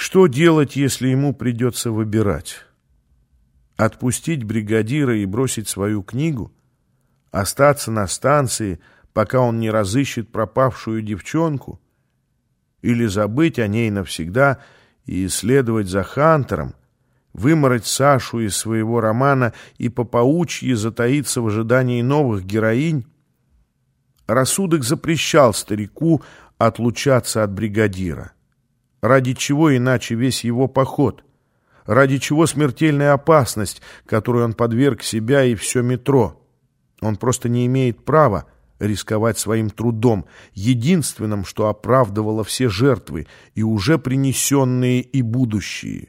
Что делать, если ему придется выбирать? Отпустить бригадира и бросить свою книгу? Остаться на станции, пока он не разыщет пропавшую девчонку? Или забыть о ней навсегда и исследовать за Хантером, вымороть Сашу из своего романа и по паучьи затаиться в ожидании новых героинь? Рассудок запрещал старику отлучаться от бригадира. Ради чего иначе весь его поход? Ради чего смертельная опасность, которую он подверг себя и все метро? Он просто не имеет права рисковать своим трудом, единственным, что оправдывало все жертвы, и уже принесенные, и будущие.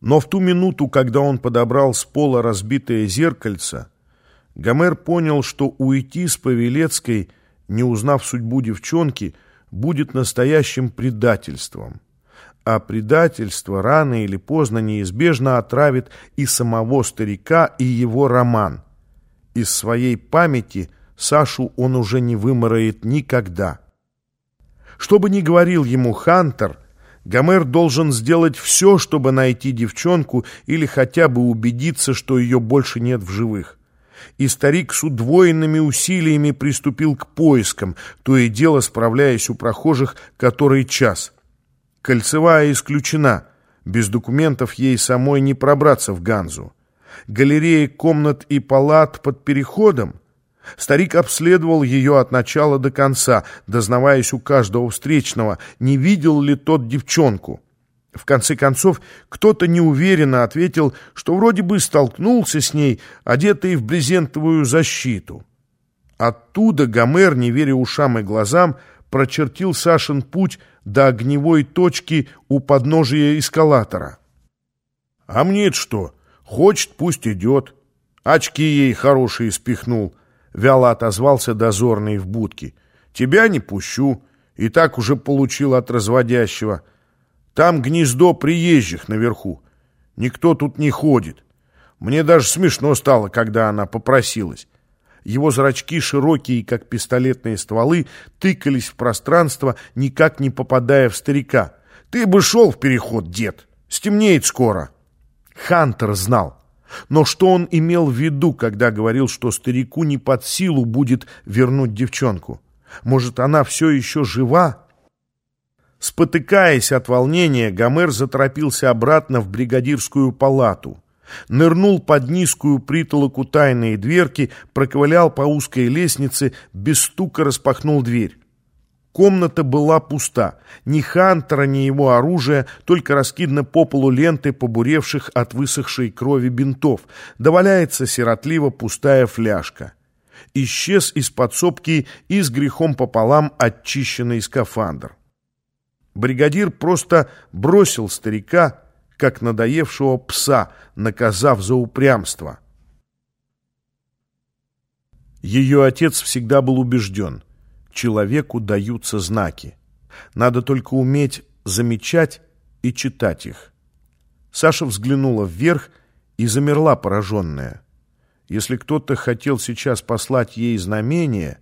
Но в ту минуту, когда он подобрал с пола разбитое зеркальце, Гомер понял, что уйти с Павелецкой, не узнав судьбу девчонки, будет настоящим предательством. А предательство рано или поздно неизбежно отравит и самого старика, и его роман. Из своей памяти Сашу он уже не вымороет никогда. Что бы ни говорил ему Хантер, Гомер должен сделать все, чтобы найти девчонку или хотя бы убедиться, что ее больше нет в живых и старик с удвоенными усилиями приступил к поискам, то и дело справляясь у прохожих который час. Кольцевая исключена, без документов ей самой не пробраться в Ганзу. Галереи комнат и палат под переходом. Старик обследовал ее от начала до конца, дознаваясь у каждого встречного, не видел ли тот девчонку. В конце концов, кто-то неуверенно ответил, что вроде бы столкнулся с ней, одетый в брезентовую защиту. Оттуда Гомер, не веря ушам и глазам, прочертил Сашин путь до огневой точки у подножия эскалатора. «А мне что? Хочет, пусть идет. Очки ей хорошие спихнул», — вяло отозвался дозорный в будке. «Тебя не пущу, и так уже получил от разводящего». Там гнездо приезжих наверху. Никто тут не ходит. Мне даже смешно стало, когда она попросилась. Его зрачки, широкие, как пистолетные стволы, тыкались в пространство, никак не попадая в старика. «Ты бы шел в переход, дед! Стемнеет скоро!» Хантер знал. Но что он имел в виду, когда говорил, что старику не под силу будет вернуть девчонку? Может, она все еще жива? Спотыкаясь от волнения, Гомер заторопился обратно в бригадирскую палату. Нырнул под низкую притолоку тайные дверки, проковылял по узкой лестнице, без стука распахнул дверь. Комната была пуста. Ни Хантера, ни его оружия, только раскиданы по полу ленты побуревших от высохшей крови бинтов. Доваляется сиротливо пустая фляжка. Исчез из подсобки и с грехом пополам очищенный скафандр. Бригадир просто бросил старика, как надоевшего пса, наказав за упрямство. Ее отец всегда был убежден, человеку даются знаки. Надо только уметь замечать и читать их. Саша взглянула вверх и замерла пораженная. Если кто-то хотел сейчас послать ей знамение,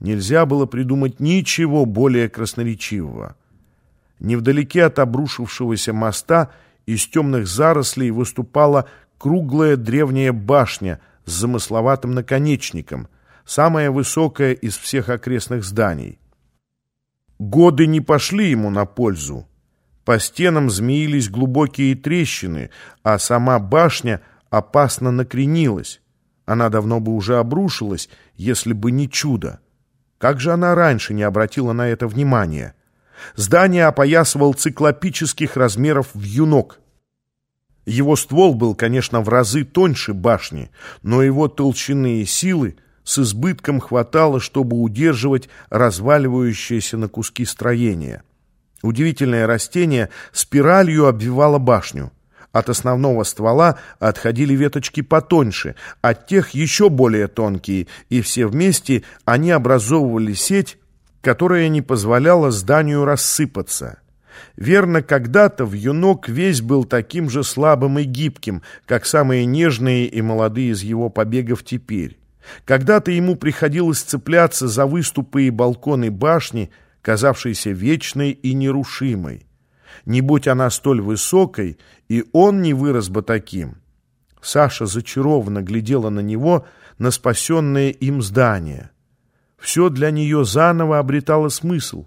нельзя было придумать ничего более красноречивого. Невдалеке от обрушившегося моста из темных зарослей выступала круглая древняя башня с замысловатым наконечником, самая высокая из всех окрестных зданий. Годы не пошли ему на пользу. По стенам змеились глубокие трещины, а сама башня опасно накренилась. Она давно бы уже обрушилась, если бы не чудо. Как же она раньше не обратила на это внимания? Здание опоясывал циклопических размеров вьюнок. Его ствол был, конечно, в разы тоньше башни, но его толщины и силы с избытком хватало, чтобы удерживать разваливающееся на куски строение. Удивительное растение спиралью обвивало башню. От основного ствола отходили веточки потоньше, от тех еще более тонкие, и все вместе они образовывали сеть, которая не позволяла зданию рассыпаться. Верно, когда-то в юнок весь был таким же слабым и гибким, как самые нежные и молодые из его побегов теперь. Когда-то ему приходилось цепляться за выступы и балконы башни, казавшейся вечной и нерушимой. Не будь она столь высокой, и он не вырос бы таким. Саша зачарованно глядела на него, на спасенное им здание. Все для нее заново обретало смысл.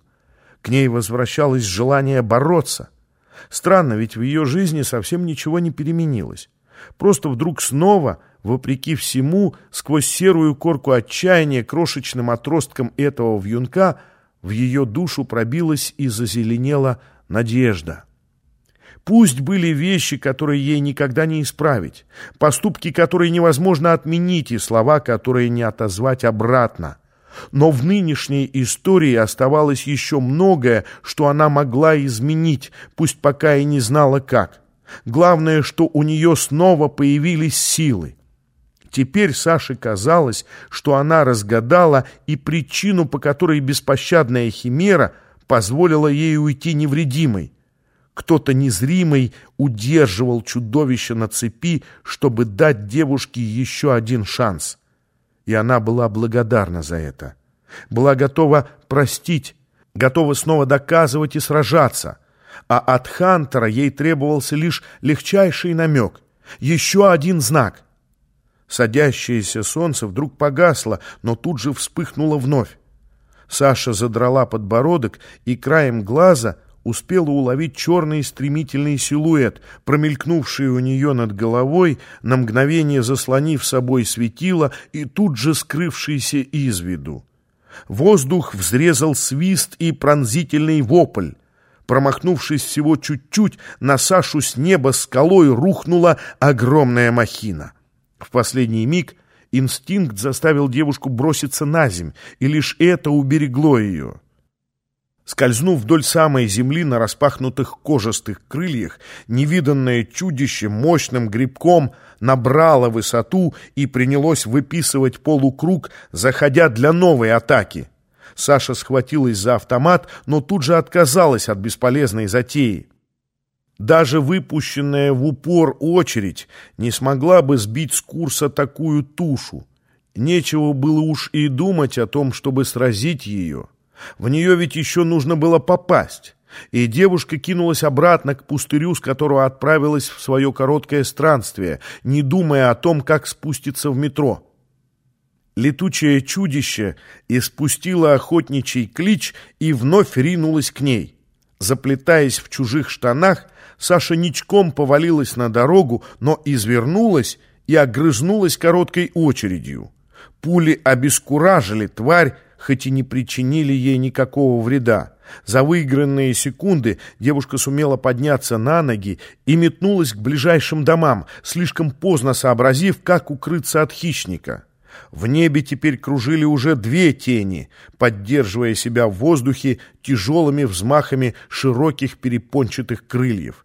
К ней возвращалось желание бороться. Странно, ведь в ее жизни совсем ничего не переменилось. Просто вдруг снова, вопреки всему, сквозь серую корку отчаяния крошечным отростком этого вьюнка в ее душу пробилась и зазеленела надежда. Пусть были вещи, которые ей никогда не исправить, поступки, которые невозможно отменить, и слова, которые не отозвать обратно. Но в нынешней истории оставалось еще многое, что она могла изменить, пусть пока и не знала как. Главное, что у нее снова появились силы. Теперь Саше казалось, что она разгадала и причину, по которой беспощадная химера позволила ей уйти невредимой. Кто-то незримый удерживал чудовище на цепи, чтобы дать девушке еще один шанс. И она была благодарна за это. Была готова простить, готова снова доказывать и сражаться. А от Хантера ей требовался лишь легчайший намек, еще один знак. Садящееся солнце вдруг погасло, но тут же вспыхнуло вновь. Саша задрала подбородок и краем глаза успела уловить черный стремительный силуэт, промелькнувший у нее над головой, на мгновение заслонив собой светило и тут же скрывшийся из виду. Воздух взрезал свист и пронзительный вопль. Промахнувшись всего чуть-чуть, на Сашу с неба скалой рухнула огромная махина. В последний миг инстинкт заставил девушку броситься на земь, и лишь это уберегло ее. Скользнув вдоль самой земли на распахнутых кожистых крыльях, невиданное чудище мощным грибком набрало высоту и принялось выписывать полукруг, заходя для новой атаки. Саша схватилась за автомат, но тут же отказалась от бесполезной затеи. Даже выпущенная в упор очередь не смогла бы сбить с курса такую тушу. Нечего было уж и думать о том, чтобы сразить ее. В нее ведь еще нужно было попасть. И девушка кинулась обратно к пустырю, с которого отправилась в свое короткое странствие, не думая о том, как спуститься в метро. Летучее чудище испустило охотничий клич и вновь ринулось к ней. Заплетаясь в чужих штанах, Саша ничком повалилась на дорогу, но извернулась и огрызнулась короткой очередью. Пули обескуражили тварь, хоть и не причинили ей никакого вреда. За выигранные секунды девушка сумела подняться на ноги и метнулась к ближайшим домам, слишком поздно сообразив, как укрыться от хищника. В небе теперь кружили уже две тени, поддерживая себя в воздухе тяжелыми взмахами широких перепончатых крыльев.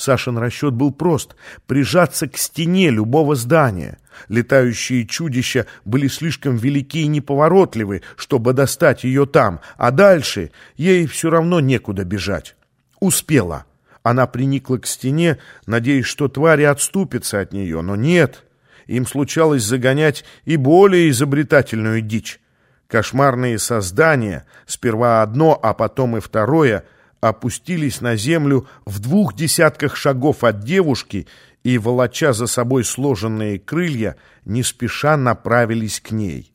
Сашин расчет был прост — прижаться к стене любого здания. Летающие чудища были слишком велики и неповоротливы, чтобы достать ее там, а дальше ей все равно некуда бежать. Успела. Она приникла к стене, надеясь, что твари отступятся от нее, но нет. Им случалось загонять и более изобретательную дичь. Кошмарные создания, сперва одно, а потом и второе — опустились на землю в двух десятках шагов от девушки и, волоча за собой сложенные крылья, не спеша направились к ней.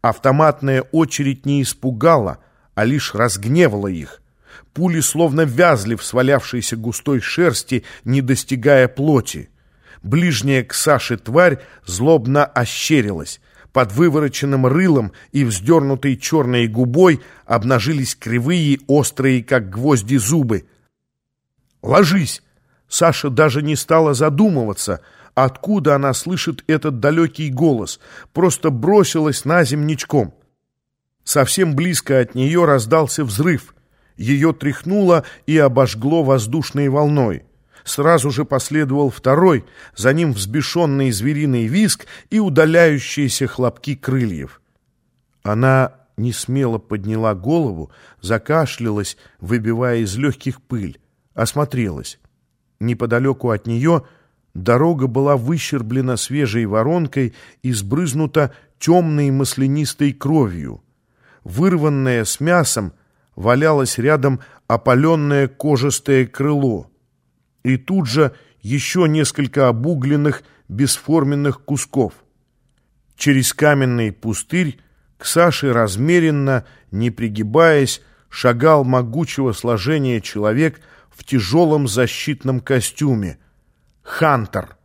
Автоматная очередь не испугала, а лишь разгневала их. Пули словно вязли в свалявшейся густой шерсти, не достигая плоти. Ближняя к Саше тварь злобно ощерилась, под вывороченным рылом и вздернутой черной губой обнажились кривые, острые, как гвозди, зубы. «Ложись!» Саша даже не стала задумываться, откуда она слышит этот далекий голос, просто бросилась на земничком. Совсем близко от нее раздался взрыв. Ее тряхнуло и обожгло воздушной волной. Сразу же последовал второй, за ним взбешенный звериный виск и удаляющиеся хлопки крыльев. Она не смело подняла голову, закашлялась, выбивая из легких пыль, осмотрелась. Неподалеку от нее дорога была выщерблена свежей воронкой и сбрызнута темной маслянистой кровью. Вырванная с мясом, валялась рядом опаленное кожистое крыло. И тут же еще несколько обугленных бесформенных кусков. Через каменный пустырь к Саше размеренно, не пригибаясь, шагал могучего сложения человек в тяжелом защитном костюме. Хантер —